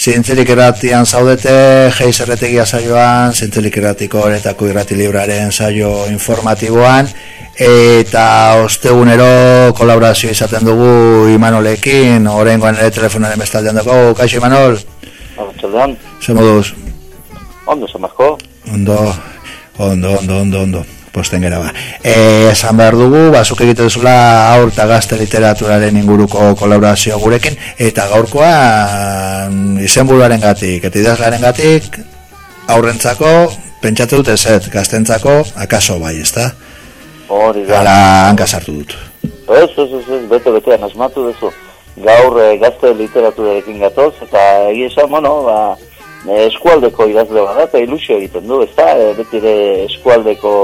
Zintzelik erratian zaudete, geiz erretegia saioan, zintzelik erratiko horretako irrati libraren saio informatiboan, eta ostegunero kolaborazio izaten dugu Imanolekin, orengoan ere telefonaren bestaldean dago, kaixo Imanol? Arratxaldean. Zer moduz? Ondo, zemazko? Ondo, ondo, ondo, ondo, ondo posten gara ba. E, esan behar dugu, bazuk egiten duzula aur eta gazte literaturaren inguruko kolaborazio gurekin, eta gaurkoa izenburuaren gatik, eta idazlaren gatik, aurrentzako, pentsatu dut ezet, gaztentzako, akaso bai, ezta? Hori da. Hala, hankasartu dut. Ez, ez, ez, ez, bete, bete, anasmatu duzu. Gaur e, gazte literaturarekin gatoz, eta egia esan, bueno, ba, eskualdeko idazle bada, eta ilusio egiten du, ez da, e, beti ere eskualdeko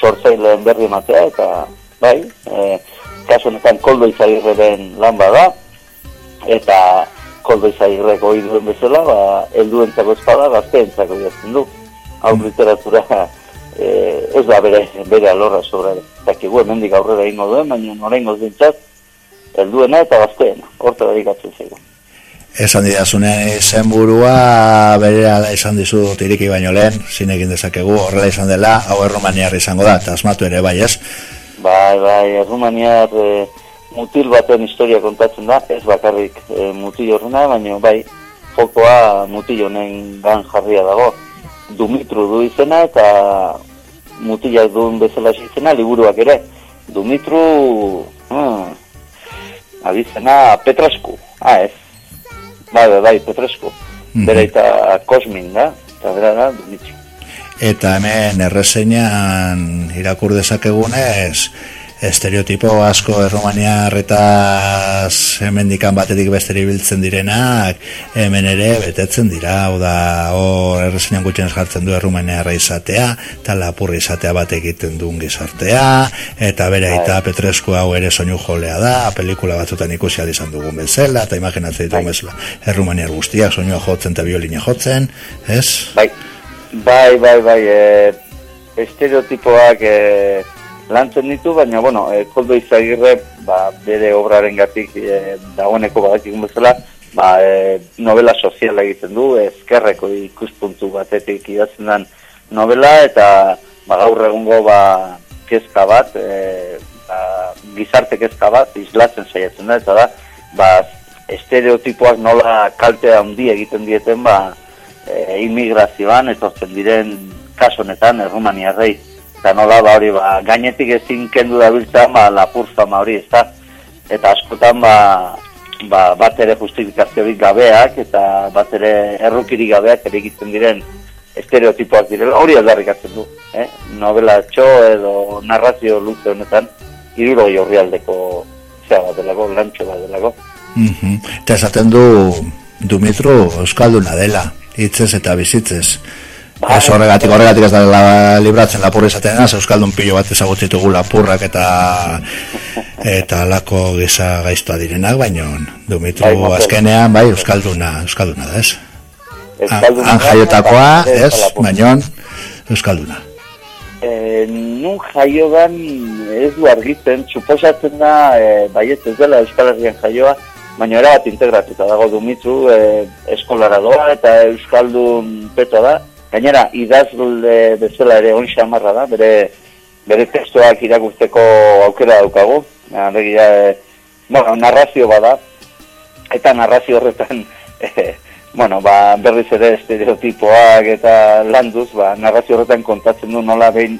sortzaileen berri ematea, eta bai, e, kasu honetan koldo izagirre den lan bada, eta koldo izagirre goi duen bezala, ba, elduen zako espada, gazteen zako du. Hau mm. literatura e, ez da bere, bere alorra sobra. Eta kigu hemendik aurrera ingo duen, baina noren gozdintzat, elduena eta gazteena, horta dedikatzen zego. Esan didazune zen burua berera izan dizu tiriki baino lehen, zinekin dezakegu horrela izan dela, hau erromaniar izango da, eta asmatu ere bai ez? Bai, bai, erromaniar e, mutil baten historia kontatzen da, ez bakarrik e, mutil horrena, baina bai, fokoa mutil honen gan jarria dago. Dumitru du izena eta mutilak duen bezala izena liburuak ere. Dumitru, hmm, adizena Petrasku, ah ez, Bai, bai, bai, Petresko. Mm Bera eta Kosmin, da? Eta bera da, Dumitru. Eta hemen errezenean irakur dezakegunez, estereotipo asko erromaniarretaz hemendikan batetik besteri biltzen direnak hemen ere betetzen dira hau da hor errezinan gutxen jartzen du erromaniarra izatea eta lapurri izatea bat egiten duen gizartea eta bere bai. eta petresko hau ere soinu jolea da pelikula batzutan ikusi izan dugun bezala eta imaginatzen ditu bai. bezala erromaniar guztiak soinua jotzen eta biolina jotzen ez? bai, bai, bai, bai e, estereotipoak e, lantzen ditu, baina, bueno, e, koldo izagirre, ba, bere obraren gatik e, dagoeneko badakik bezala, ba, e, novela soziala egiten du, ezkerreko ikuspuntu batetik idatzen den novela, eta ba, gaur egungo ba, kezka bat, e, ba, gizarte kezka bat, islatzen saiatzen da, eta da, ba, estereotipoak nola kaltea handi egiten dieten, ba, e, immigrazioan, etortzen diren kasonetan, errumaniarrei, eta nola ba hori ba, gainetik ezin kendu da biltzen ba, lapur fama hori ez da eta askotan ba, ba, bat ere justifikaziorik gabeak eta bat ere errukirik gabeak ere egiten diren estereotipoak direla. Hori aldarrikatzen du eh? novela txo edo narrazio luze honetan iruro horri aldeko zea bat delako, lantxo bat delako. Mm eta esaten du Dumitru Euskalduna dela hitzez eta bizitzez Bai. Ez horregatik, horregatik ez da la, libratzen lapurri izaten da, Euskaldun pilo bat ezagutzitugu lapurrak eta eta lako gisa gaiztua direnak, baino Dumitru bai, azkenean, bai, Euskalduna, Euskalduna da, ez? Han jaiotakoa, ez, baino Euskalduna. E, nun jaio ez du argitzen, suposatzen da, e, bai ez dela Euskal Herrian jaioa, baina era bat integratuta dago Dumitru e, eskolara doa eta Euskaldun peto da, Gainera, idazle bezala ere on xamarra da, bere, bere testoak irakurteko aukera daukagu. Begira, e, bueno, narrazio bada, eta narrazio horretan, e, bueno, ba, berriz ere estereotipoak eta landuz, ba, narrazio horretan kontatzen du nola behin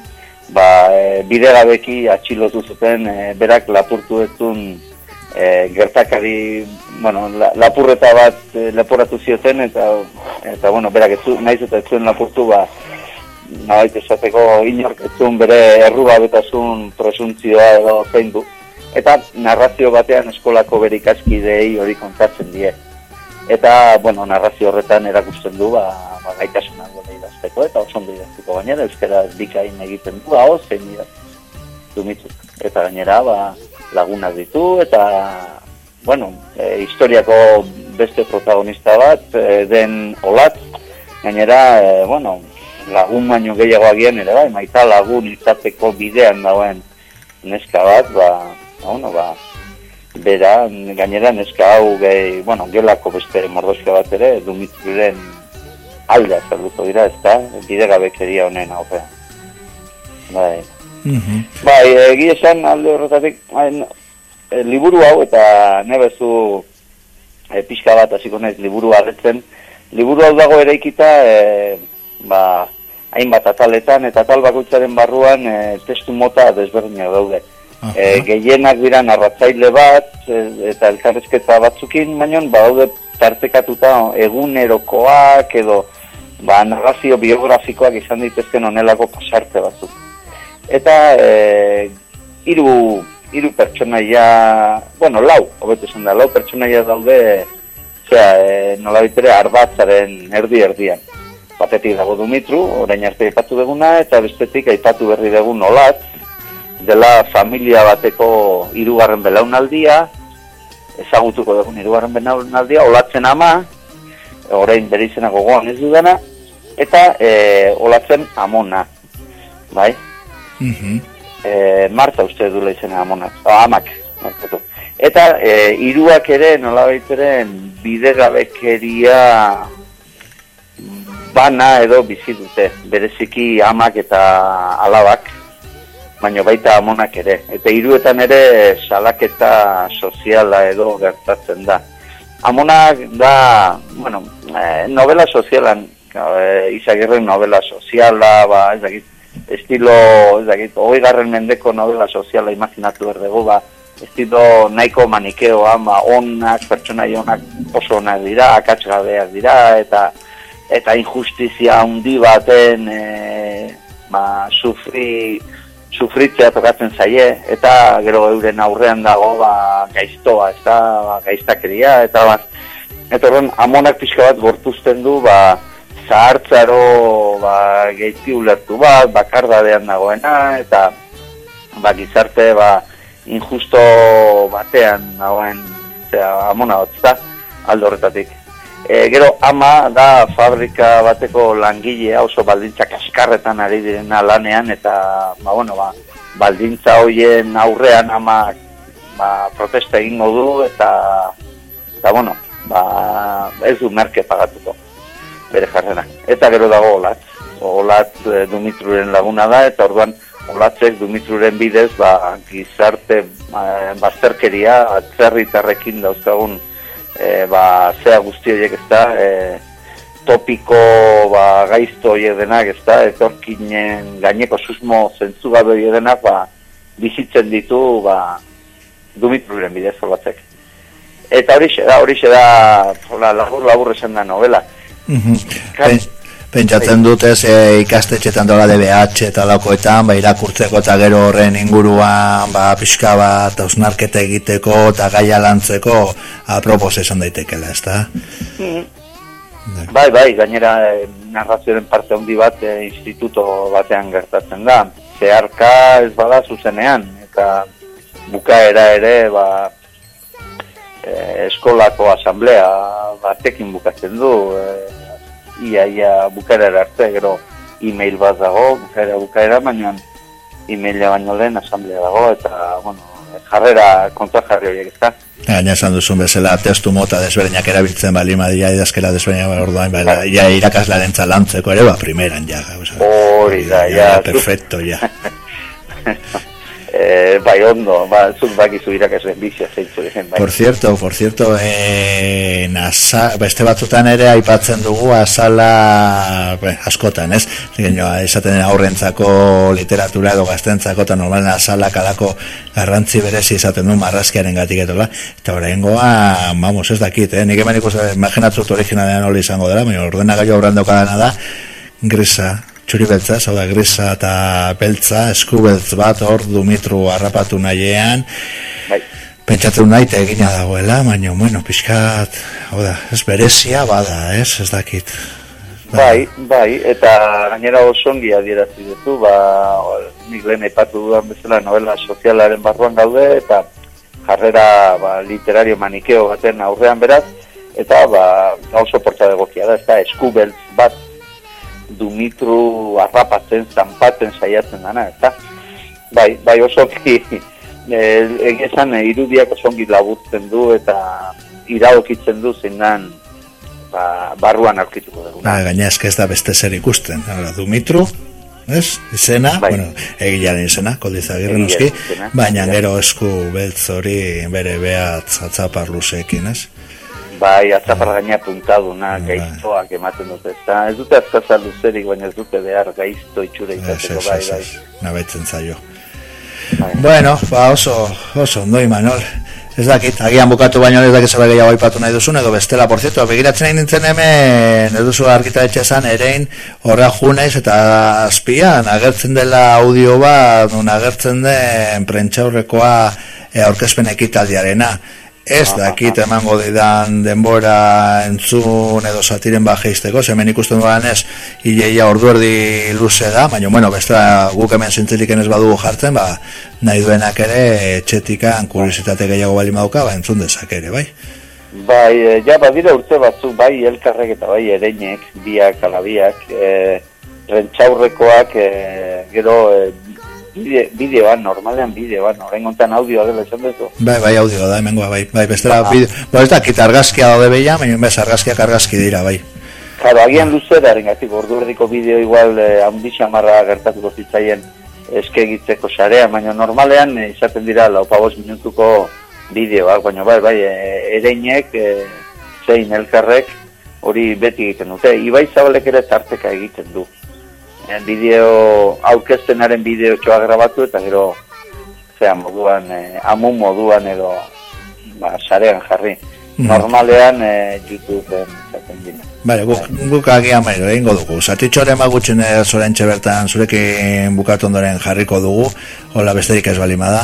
ba, e, bide gabeki atxilotu zuten e, berak lapurtu ezun e, gertakari, bueno, la, lapurreta bat e, lapuratu zioten, eta, eta bueno, berak ez naiz eta ez zuen lapurtu, ba, nabait esateko inork ez zuen bere erruba betasun presuntzioa edo zein du. Eta narrazio batean eskolako bere ikaskidei hori kontatzen die. Eta, bueno, narrazio horretan erakusten du, ba, ba gaitasuna idazteko, eta oso ondo idazteko gainera, euskara bikain egiten du, hau zein idazteko. Eta gainera, ba, lagunak ditu eta bueno, e, historiako beste protagonista bat e, den olat. Gainera, e, bueno, lagun baino gehiago agian ere bai, maita lagun izateko bidean dauen neska bat, ba, bueno, ba, bera, gainera neska hau gehi, bueno, gelako beste mordoska bat ere, dumitruren alda zerduko dira, ez da, bide gabekeria honen aurrean. Bai, Mhm. bai egi esan alde horretatik, bai, e, liburu hau eta nebezu e, pixka bat hasiko naiz liburu harretzen, liburu hau dago eraikita, e, ba, hainbat ataletan, eta atal bakoitzaren barruan e, testu mota desberdinak daude. Aha. E, gehienak dira narratzaile bat e, eta elkarrezketa batzukin, baina badaude tartekatuta egunerokoak edo ba, narrazio biografikoak izan ditezken onelako pasarte batzuk. Eta e, hiru hiru pertsonaia, bueno, lau, hobeto esan da, lau pertsonaia daude zera, e, nola bitere arbatzaren erdi-erdian. Batetik dago Dumitru, orain arte aipatu deguna, eta bestetik aipatu berri dugun olat, dela familia bateko hirugarren belaunaldia, ezagutuko dugun hirugarren belaunaldia, olatzen ama, orain bere izena gogoan ez dudana, eta e, olatzen amona, bai? Mhm. e, Marta uste dula izena amonak, o, amak, markatu. Eta e, hiruak ere nola baiteren bidegabekeria bana edo bizi dute, bereziki amak eta alabak, baina baita amonak ere. Eta hiruetan ere salaketa soziala edo gertatzen da. Amonak da, bueno, eh, novela sozialan, eh, izagirren novela soziala, ba, ez estilo, ez dakit, hogei garren mendeko novela soziala imaginatu berdegu, ba, estilo nahiko manikeoa, ba, onak, pertsonai onak oso onak dira, akatsgabeak dira, eta eta injustizia handi baten e, ba, sufri, sufritzea tokatzen zaie, eta gero euren aurrean dago ba, gaiztoa, ez da, ba, gaiztakeria, eta ba, eta horren amonak pixka bat gortuzten du, ba, zahartzaro ba, geizki ulertu bat, bakardadean dagoena, eta ba, gizarte ba, injusto batean dagoen, zera, amona hotz da, aldo horretatik. E, gero ama da fabrika bateko langilea oso baldintza kaskarretan ari direna lanean eta ba, bueno, ba, baldintza hoien aurrean ama ba, protesta egingo du eta eta bueno, ba, ez du merke pagatuko bere jarrena. Eta gero dago olatz. Olatz e, Dumitruren laguna da eta orduan olatzek Dumitruren bidez ba, gizarte ba, bazterkeria atzerritarrekin dauzkagun e, ba, zea guzti horiek ez da, e, topiko ba, gaizto horiek denak ez da, etorkinen gaineko susmo zentzu gabe horiek denak ba, bizitzen ditu ba, dumitruren bidez horbatzek. Eta hori da, hori da, labur, labur esan da novela. Mhm. Pen- Pentsatzen dute ze ikastetxetan dola DBH eta laukoetan, ba, irakurtzeko eta gero horren inguruan, ba, pixka bat, ausnarketa egiteko eta gaia lantzeko, apropos esan daitekela, ez da? Bai, bai, gainera eh, narrazioaren parte handi bat eh, instituto batean gertatzen da. Zeharka ez bada zuzenean, eta bukaera ere, ba, eskolako asamblea batekin bukatzen du, eh, ia, ia bukaera arte, gero e-mail bat dago, bukaera bukaera, baina e-maila baino lehen asamblea dago, eta, bueno, jarrera, kontra jarri horiek ezta. Gaina esan duzun bezala, testu mota desberdinak erabiltzen bali madia idazkera desberdinak orduan, ba, ja irakaslaren lantzeko ere, ba, primeran ja. Hori da, ja. Perfecto, ja. Eh, bai ondo, ba, zuk bakizu irakasleen bizia diren, bai. Por cierto, por cierto, eh, nasa, beste batzutan ere aipatzen dugu azala be, askotan, ez? Zingen esaten aurrentzako literatura edo gaztentzako eta normalen azala kalako garrantzi berezi izaten du marrazkiaren gatik etola. Eta horrengoa, vamos, ez dakit, eh? Nik eman ikusten, imaginatzut originalean hori izango dela, baina ordenagailu aurrean daukadana da, grisa, txuri beltza, zau da grisa eta beltza, eskubeltz bat hor Dumitru harrapatu nahiean, bai. pentsatzen nahi egina dagoela, baina, bueno, pixkat, hau da, ez berezia bada, ez, ez dakit. Bai, bai, eta gainera oso ongi adierazi duzu, ba, nik lehen aipatu dudan bezala novela sozialaren barruan gaude, eta jarrera ba, literario manikeo baten aurrean beraz, eta ba, oso porta egokia da, ez da, eskubeltz bat Dumitru harrapatzen, zanpatzen saiatzen dana, eta bai, bai oso ki e, egizan e, irudiak osongi laburtzen du eta iraokitzen du zindan ba, barruan aurkituko dugu. Ba, gaina eske ez da beste zer ikusten. Hala, Dumitru, ez? Izena, Bai. bueno, egilaren izena, koldizagirre Egilaren noski, baina gero esku beltz hori bere behatz atzapar luzeekin, ez? Bai, atzapar gaina puntaduna, Bai. gaiztoak ematen dute. Eta ez dute azkaza luzerik, baina ez dute behar gaizto itxura Ez, izateko, ez, bai, ez, bai. ez, nabetzen zaio. bai. Bueno, ba oso, oso, ondo Imanol. Ez dakit, agian bukatu baino ez dakit zerbait gehiago aipatu nahi duzun, edo bestela, por cierto, begiratzen nahi nintzen hemen, ez duzu argitaletxe esan, erein, horra junez, eta azpian, agertzen dela audio bat, agertzen den prentxaurrekoa e, aurkezpen ekitaldiarena. Ez dakit emango didan denbora entzun edo satiren bajeizteko, hemen ikusten duan ez, hileia ordu erdi luze da, baina, bueno, bestela guk hemen zintziliken ez badugu jartzen, ba, nahi duenak ere etxetikan kuriositate gehiago bali mauka, ba, entzun dezak ere, bai? Bai, e, ja, badira urte batzuk, bai, elkarrek eta bai, ereinek, biak, alabiak, e, rentxaurrekoak, e, gero, e, bide, bideoan, normalean bideoan, orain gontan audioa dela esan duzu. Bai, bai, audio da, hemengoa, bai, bai, bestela, Ah. bideo, ba, ez dakit argazkia daude beia, baina bez argazkiak argazki dira, bai. Claro, agian luzera, gatik ordu erdiko bideo igual eh, handi xamarra gertatuko zitzaien eskegitzeko sarea, baina normalean eh, izaten dira lau pabos minutuko bideoak, baina bai, bai, e, ereinek, e, zein elkarrek, hori beti egiten dute. Ibai zabalek ere tarteka egiten du. Bideo, aurkeztenaren bideo txoa grabatu eta gero, zera moduan, e, amun moduan edo, ba, sarean jarri. Mhm. Normalean e, YouTubeen zaten dira. Bale, guk, guk agian bai, egingo dugu. Zatitxoren bagutxen zorentxe bertan zurekin bukatu ondoren jarriko dugu, hola besterik ez balima da,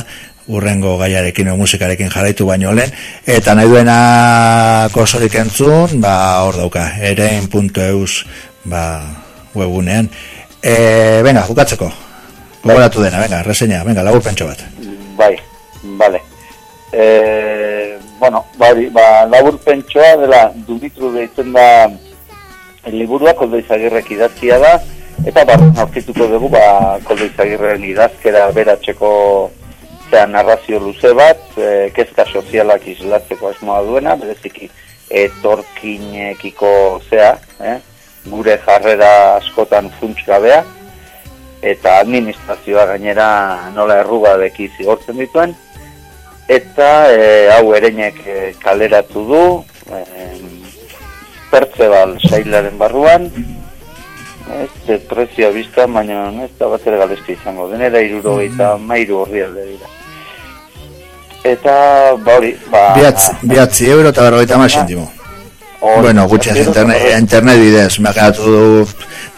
urrengo gaiarekin o musikarekin jarraitu baino lehen, eta nahi duena kosorik entzun, ba, hor dauka, erein.eus, ba, webunean. E, venga, bukatzeko. Gogoratu dena, venga, reseña, venga, labur pentso bat. Bai, bale. E, bueno, ba, hori, ba, labur pentsoa dela Dumitru deitzen da liburua koldo izagirrek idatzia da, eta barren aurkituko dugu, ba, koldo izagirren idazkera beratxeko zera narrazio luze bat, e, kezka sozialak islatzeko asmoa duena, bereziki etorkinekiko zea, eh? Gure jarrera askotan funts gabea, eta administrazioa gainera nola errugabeki zigortzen dituen, eta e, hau ereinek e, kaleratu du, e, Pertzebal sailaren barruan, ez prezioa bizta, baina ez da bat ere galezki izango, denera iruro eta mairu horri alde dira. Eta, ba hori, ba... Biatzi, biatzi euro eta berrogeita hamar zentimo. Hori, Bueno, zero eta internet, berrogeita- internet bidez, me ha du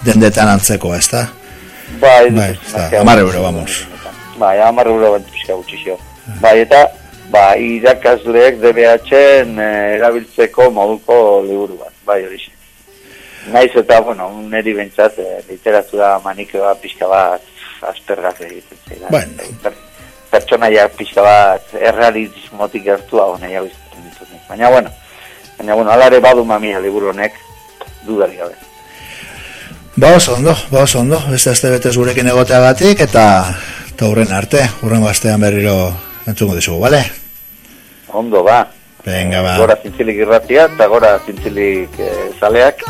dendetan antzeko, ez da? Bai, Bai, gutxi euro, vamos. Bai, hamar euro bat pixka gutxixo. Bai, eta, ba, irakasleek DBH-en eh, erabiltzeko moduko liburu bat, bai, hori xe. Naiz eta, bueno, neri bentsat, eh, literatura manikoa pixka bat aspergaz egiten zera. Bueno. Per, pertsonaiak pixka bat errealismotik gertua hau izaten ditut. nik. Baina, bueno, baina, bueno, alare badu mamia liburu honek, dudari gabe. Ba oso ondo, ba oso ondo, beste azte betez gurekin egoteagatik eta eta hurren arte, hurrengo astean berriro entzungo dizugu, bale? Ondo, ba. Venga, ba. Gora zintzilik irratia eta gora zintzilik eh, zaleak.